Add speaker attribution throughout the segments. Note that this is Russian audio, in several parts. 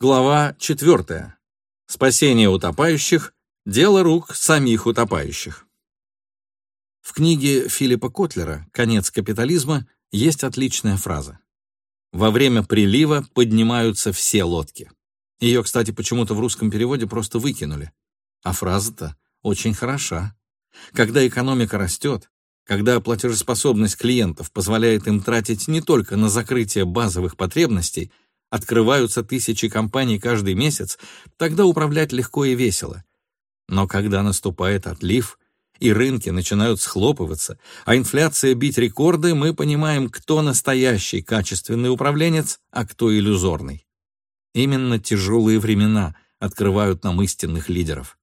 Speaker 1: Глава 4. Спасение утопающих – дело рук самих утопающих. В книге Филиппа Котлера «Конец капитализма» есть отличная фраза. «Во время прилива поднимаются все лодки». Ее, кстати, почему-то в русском переводе просто выкинули. А фраза-то очень хороша. Когда экономика растет, когда платежеспособность клиентов позволяет им тратить не только на закрытие базовых потребностей – открываются тысячи компаний каждый месяц, тогда управлять легко и весело. Но когда наступает отлив, и рынки начинают схлопываться, а инфляция бить рекорды, мы понимаем, кто настоящий качественный управленец, а кто иллюзорный. Именно тяжелые времена открывают нам истинных лидеров.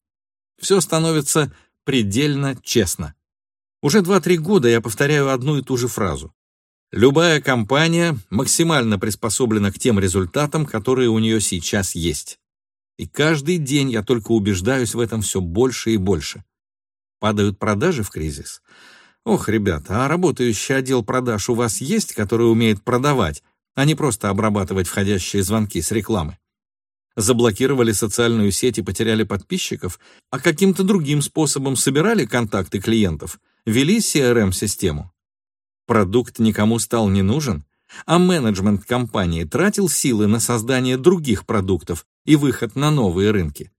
Speaker 1: Все становится предельно честно. Уже 2-3 года я повторяю одну и ту же фразу. Любая компания максимально приспособлена к тем результатам, которые у нее сейчас есть. И каждый день я только убеждаюсь в этом все больше и больше. Падают продажи в кризис? Ох, ребята, а работающий отдел продаж у вас есть, который умеет продавать, а не просто обрабатывать входящие звонки с рекламы? Заблокировали социальную сеть и потеряли подписчиков, а каким-то другим способом собирали контакты клиентов, вели CRM-систему? Продукт никому стал не нужен, а менеджмент компании тратил силы на создание других продуктов и выход на новые рынки.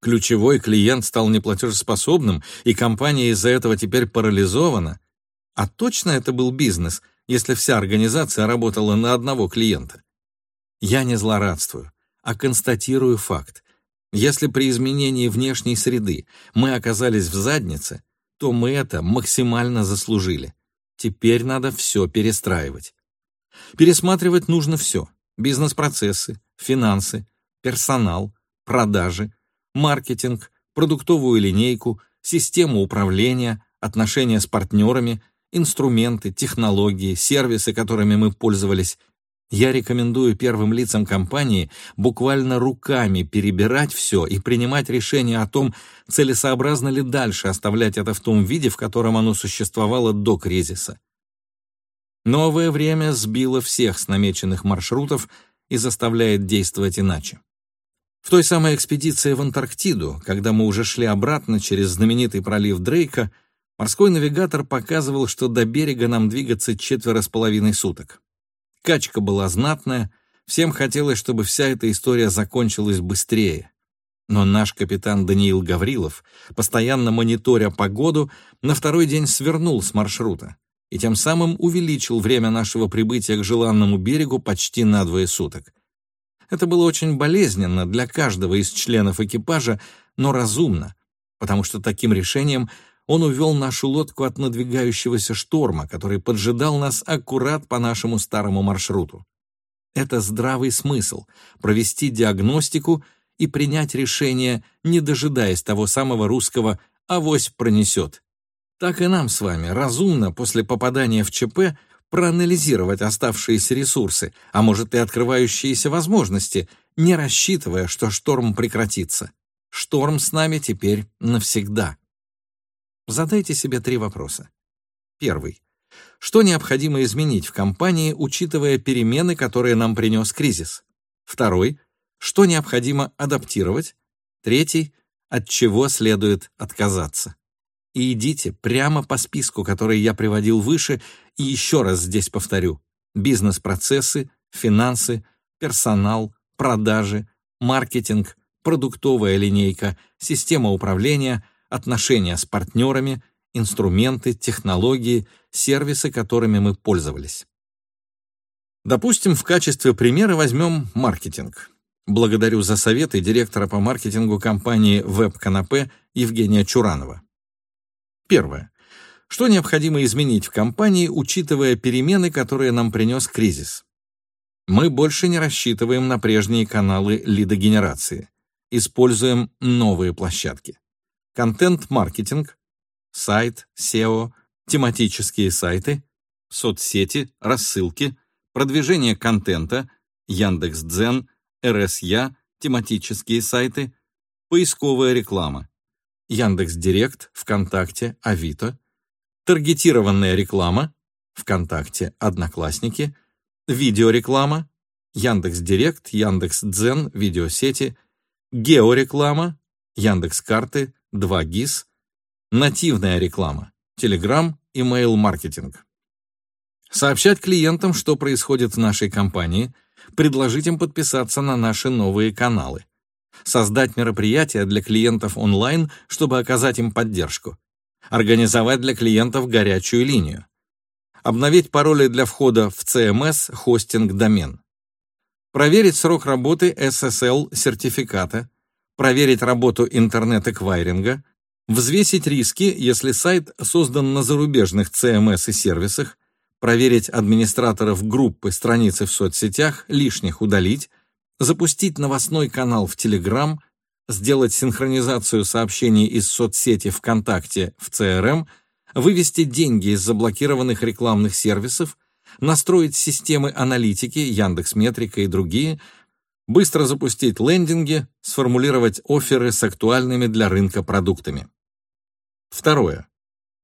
Speaker 1: Ключевой клиент стал неплатежеспособным, и компания из-за этого теперь парализована. А точно это был бизнес, если вся организация работала на одного клиента? Я не злорадствую, а констатирую факт. Если при изменении внешней среды мы оказались в заднице, то мы это максимально заслужили. Теперь надо все перестраивать. Пересматривать нужно все. Бизнес-процессы, финансы, персонал, продажи, маркетинг, продуктовую линейку, систему управления, отношения с партнерами, инструменты, технологии, сервисы, которыми мы пользовались, я рекомендую первым лицам компании буквально руками перебирать все и принимать решение о том, целесообразно ли дальше оставлять это в том виде, в котором оно существовало до кризиса. Новое время сбило всех с намеченных маршрутов и заставляет действовать иначе. В той самой экспедиции в Антарктиду, когда мы уже шли обратно через знаменитый пролив Дрейка, морской навигатор показывал, что до берега нам двигаться четверо с половиной суток. Качка была знатная, всем хотелось, чтобы вся эта история закончилась быстрее. Но наш капитан Даниил Гаврилов, постоянно мониторя погоду, на второй день свернул с маршрута и тем самым увеличил время нашего прибытия к желанному берегу почти на двое суток. Это было очень болезненно для каждого из членов экипажа, но разумно, потому что таким решением он увел нашу лодку от надвигающегося шторма, который поджидал нас аккурат по нашему старому маршруту. Это здравый смысл — провести диагностику и принять решение, не дожидаясь того самого русского «авось пронесет». Так и нам с вами разумно после попадания в ЧП проанализировать оставшиеся ресурсы, а может и открывающиеся возможности, не рассчитывая, что шторм прекратится. Шторм с нами теперь навсегда. Задайте себе три вопроса. Первый. Что необходимо изменить в компании, учитывая перемены, которые нам принес кризис? Второй. Что необходимо адаптировать? Третий. От чего следует отказаться? И идите прямо по списку, который я приводил выше, и еще раз здесь повторю. Бизнес-процессы, финансы, персонал, продажи, маркетинг, продуктовая линейка, система управления, отношения с партнерами, инструменты, технологии, сервисы, которыми мы пользовались. Допустим, в качестве примера возьмем маркетинг. Благодарю за советы директора по маркетингу компании WebCanapé Евгения Чуранова. Первое. Что необходимо изменить в компании, учитывая перемены, которые нам принес кризис? Мы больше не рассчитываем на прежние каналы лидогенерации. Используем новые площадки контент-маркетинг, сайт, SEO, тематические сайты, соцсети, рассылки, продвижение контента, Яндекс.Дзен, РСЯ, тематические сайты, поисковая реклама, Яндекс.Директ, ВКонтакте, Авито, таргетированная реклама, ВКонтакте, Одноклассники, видеореклама, Яндекс.Директ, Яндекс.Дзен, видеосети, геореклама, Яндекс.Карты, 2GIS, нативная реклама, Telegram, email-маркетинг. Сообщать клиентам, что происходит в нашей компании, предложить им подписаться на наши новые каналы. Создать мероприятия для клиентов онлайн, чтобы оказать им поддержку. Организовать для клиентов горячую линию. Обновить пароли для входа в CMS, хостинг, домен. Проверить срок работы SSL-сертификата. Проверить работу интернет-эквайринга. Взвесить риски, если сайт создан на зарубежных CMS и сервисах, проверить администраторов группы страницы в соцсетях, лишних удалить, запустить новостной канал в Telegram, сделать синхронизацию сообщений из соцсети ВКонтакте в CRM, вывести деньги из заблокированных рекламных сервисов, настроить системы аналитики, Яндекс.Метрика и другие, быстро запустить лендинги, сформулировать оферы с актуальными для рынка продуктами. Второе.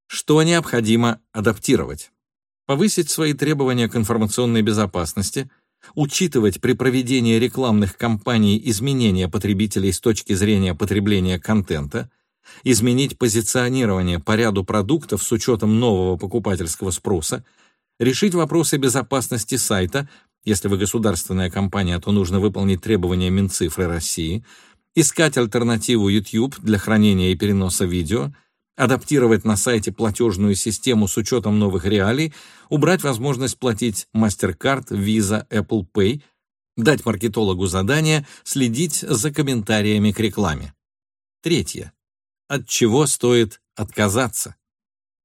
Speaker 1: Что необходимо адаптировать? повысить свои требования к информационной безопасности, учитывать при проведении рекламных кампаний изменения потребителей с точки зрения потребления контента, изменить позиционирование по ряду продуктов с учетом нового покупательского спроса, решить вопросы безопасности сайта, если вы государственная компания, то нужно выполнить требования Минцифры России, искать альтернативу YouTube для хранения и переноса видео – адаптировать на сайте платежную систему с учетом новых реалий, убрать возможность платить MasterCard, Visa, Apple Pay, дать маркетологу задание следить за комментариями к рекламе. Третье. От чего стоит отказаться?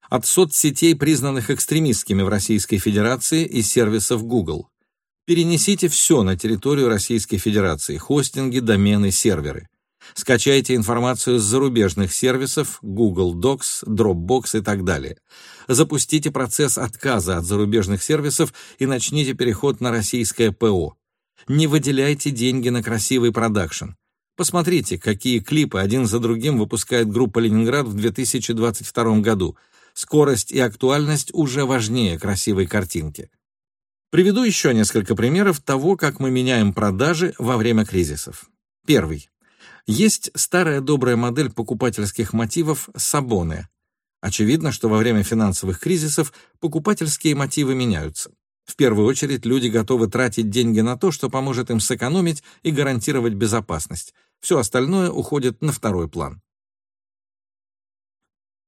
Speaker 1: От соцсетей, признанных экстремистскими в Российской Федерации и сервисов Google. Перенесите все на территорию Российской Федерации, хостинги, домены, серверы. Скачайте информацию с зарубежных сервисов Google Docs, Dropbox и так далее. Запустите процесс отказа от зарубежных сервисов и начните переход на российское ПО. Не выделяйте деньги на красивый продакшн. Посмотрите, какие клипы один за другим выпускает группа «Ленинград» в 2022 году. Скорость и актуальность уже важнее красивой картинки. Приведу еще несколько примеров того, как мы меняем продажи во время кризисов. Первый. Есть старая добрая модель покупательских мотивов Сабоне. Очевидно, что во время финансовых кризисов покупательские мотивы меняются. В первую очередь люди готовы тратить деньги на то, что поможет им сэкономить и гарантировать безопасность. Все остальное уходит на второй план.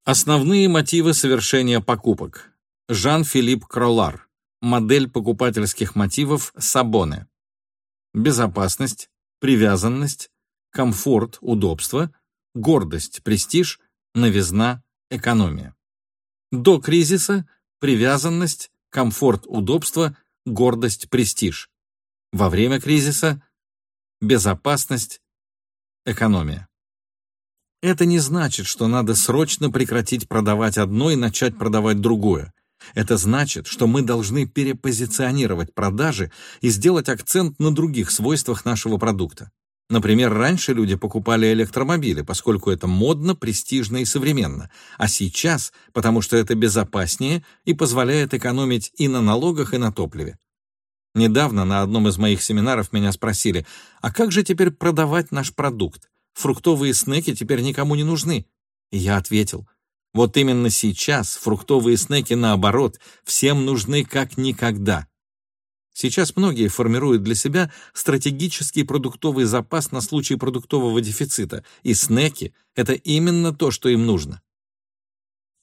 Speaker 1: Основные мотивы совершения покупок. Жан-Филипп Кролар. Модель покупательских мотивов Сабоне. Безопасность, привязанность, комфорт, удобство, гордость, престиж, новизна, экономия. До кризиса – привязанность, комфорт, удобство, гордость, престиж. Во время кризиса – безопасность, экономия. Это не значит, что надо срочно прекратить продавать одно и начать продавать другое. Это значит, что мы должны перепозиционировать продажи и сделать акцент на других свойствах нашего продукта. Например, раньше люди покупали электромобили, поскольку это модно, престижно и современно, а сейчас, потому что это безопаснее и позволяет экономить и на налогах, и на топливе. Недавно на одном из моих семинаров меня спросили, а как же теперь продавать наш продукт? Фруктовые снеки теперь никому не нужны. И я ответил, вот именно сейчас фруктовые снеки, наоборот, всем нужны как никогда. Сейчас многие формируют для себя стратегический продуктовый запас на случай продуктового дефицита, и снеки — это именно то, что им нужно.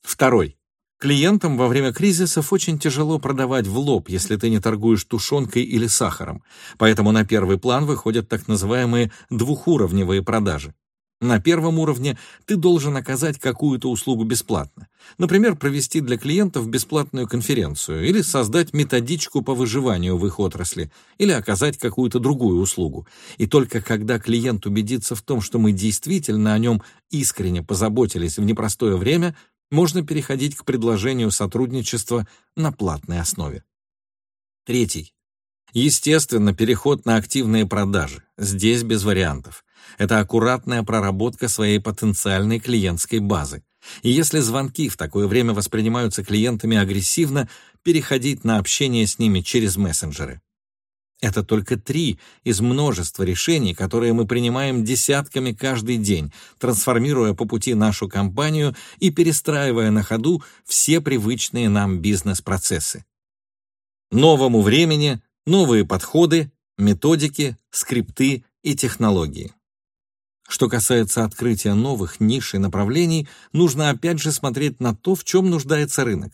Speaker 1: Второй. Клиентам во время кризисов очень тяжело продавать в лоб, если ты не торгуешь тушенкой или сахаром, поэтому на первый план выходят так называемые двухуровневые продажи. На первом уровне ты должен оказать какую-то услугу бесплатно. Например, провести для клиентов бесплатную конференцию или создать методичку по выживанию в их отрасли или оказать какую-то другую услугу. И только когда клиент убедится в том, что мы действительно о нем искренне позаботились в непростое время, можно переходить к предложению сотрудничества на платной основе. Третий. Естественно, переход на активные продажи. Здесь без вариантов. Это аккуратная проработка своей потенциальной клиентской базы. И если звонки в такое время воспринимаются клиентами агрессивно, переходить на общение с ними через мессенджеры. Это только три из множества решений, которые мы принимаем десятками каждый день, трансформируя по пути нашу компанию и перестраивая на ходу все привычные нам бизнес-процессы. Новому времени новые подходы, методики, скрипты и технологии. Что касается открытия новых ниш и направлений, нужно опять же смотреть на то, в чем нуждается рынок.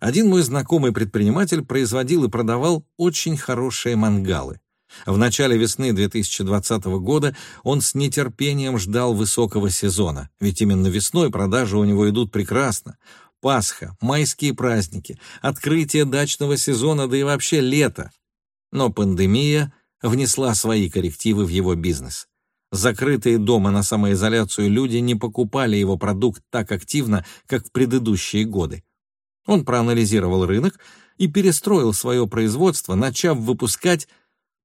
Speaker 1: Один мой знакомый предприниматель производил и продавал очень хорошие мангалы. В начале весны 2020 года он с нетерпением ждал высокого сезона, ведь именно весной продажи у него идут прекрасно. Пасха, майские праздники, открытие дачного сезона, да и вообще лето. Но пандемия внесла свои коррективы в его бизнес. Закрытые дома на самоизоляцию люди не покупали его продукт так активно, как в предыдущие годы. Он проанализировал рынок и перестроил свое производство, начав выпускать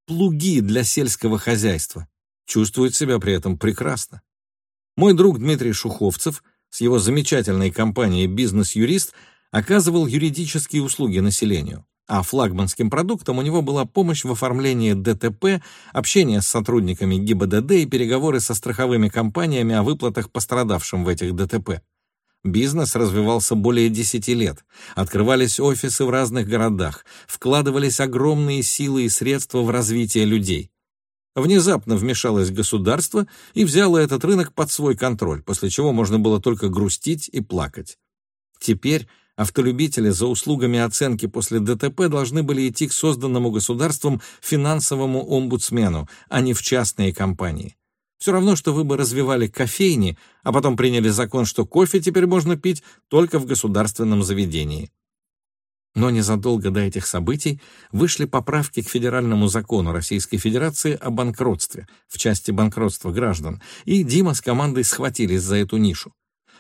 Speaker 1: плуги для сельского хозяйства. Чувствует себя при этом прекрасно. Мой друг Дмитрий Шуховцев с его замечательной компанией «Бизнес-юрист» оказывал юридические услуги населению, а флагманским продуктом у него была помощь в оформлении ДТП, общение с сотрудниками ГИБДД и переговоры со страховыми компаниями о выплатах пострадавшим в этих ДТП. Бизнес развивался более 10 лет. Открывались офисы в разных городах, вкладывались огромные силы и средства в развитие людей. Внезапно вмешалось государство и взяло этот рынок под свой контроль, после чего можно было только грустить и плакать. Теперь автолюбители за услугами оценки после ДТП должны были идти к созданному государством финансовому омбудсмену, а не в частные компании. Все равно, что вы бы развивали кофейни, а потом приняли закон, что кофе теперь можно пить только в государственном заведении. Но незадолго до этих событий вышли поправки к федеральному закону Российской Федерации о банкротстве в части банкротства граждан, и Дима с командой схватились за эту нишу.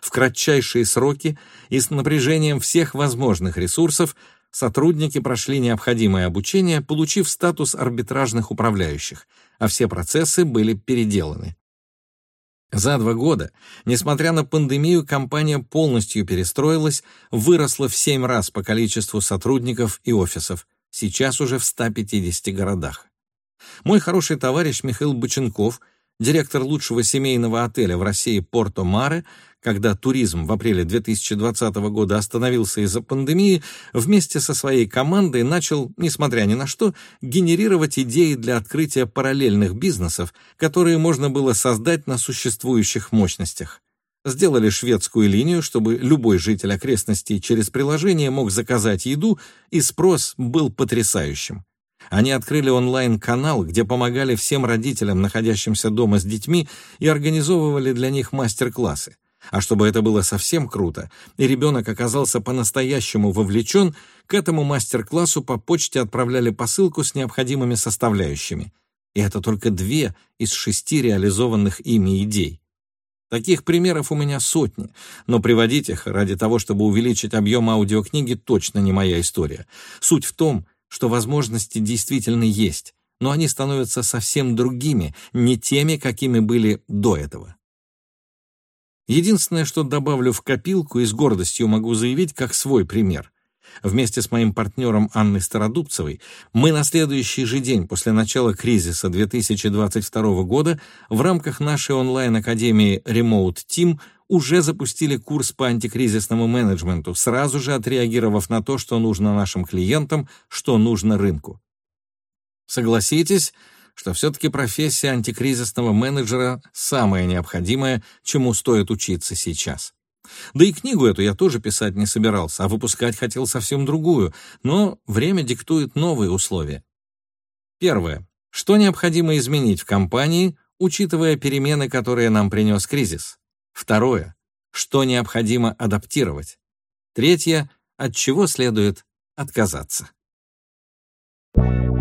Speaker 1: В кратчайшие сроки и с напряжением всех возможных ресурсов сотрудники прошли необходимое обучение, получив статус арбитражных управляющих, а все процессы были переделаны. За два года, несмотря на пандемию, компания полностью перестроилась, выросла в семь раз по количеству сотрудников и офисов, сейчас уже в 150 городах. Мой хороший товарищ Михаил Боченков – директор лучшего семейного отеля в России Порто Маре, когда туризм в апреле 2020 года остановился из-за пандемии, вместе со своей командой начал, несмотря ни на что, генерировать идеи для открытия параллельных бизнесов, которые можно было создать на существующих мощностях. Сделали шведскую линию, чтобы любой житель окрестностей через приложение мог заказать еду, и спрос был потрясающим. Они открыли онлайн-канал, где помогали всем родителям, находящимся дома с детьми, и организовывали для них мастер-классы. А чтобы это было совсем круто, и ребенок оказался по-настоящему вовлечен, к этому мастер-классу по почте отправляли посылку с необходимыми составляющими. И это только две из шести реализованных ими идей. Таких примеров у меня сотни, но приводить их ради того, чтобы увеличить объем аудиокниги, точно не моя история. Суть в том, что возможности действительно есть, но они становятся совсем другими, не теми, какими были до этого. Единственное, что добавлю в копилку и с гордостью могу заявить как свой пример. Вместе с моим партнером Анной Стародубцевой мы на следующий же день после начала кризиса 2022 года в рамках нашей онлайн-академии Remote Team уже запустили курс по антикризисному менеджменту, сразу же отреагировав на то, что нужно нашим клиентам, что нужно рынку. Согласитесь, что все-таки профессия антикризисного менеджера самая необходимая, чему стоит учиться сейчас. Да и книгу эту я тоже писать не собирался, а выпускать хотел совсем другую, но время диктует новые условия. Первое. Что необходимо изменить в компании, учитывая перемены, которые нам принес кризис? Второе. Что необходимо адаптировать? Третье. От чего следует отказаться? Thank you.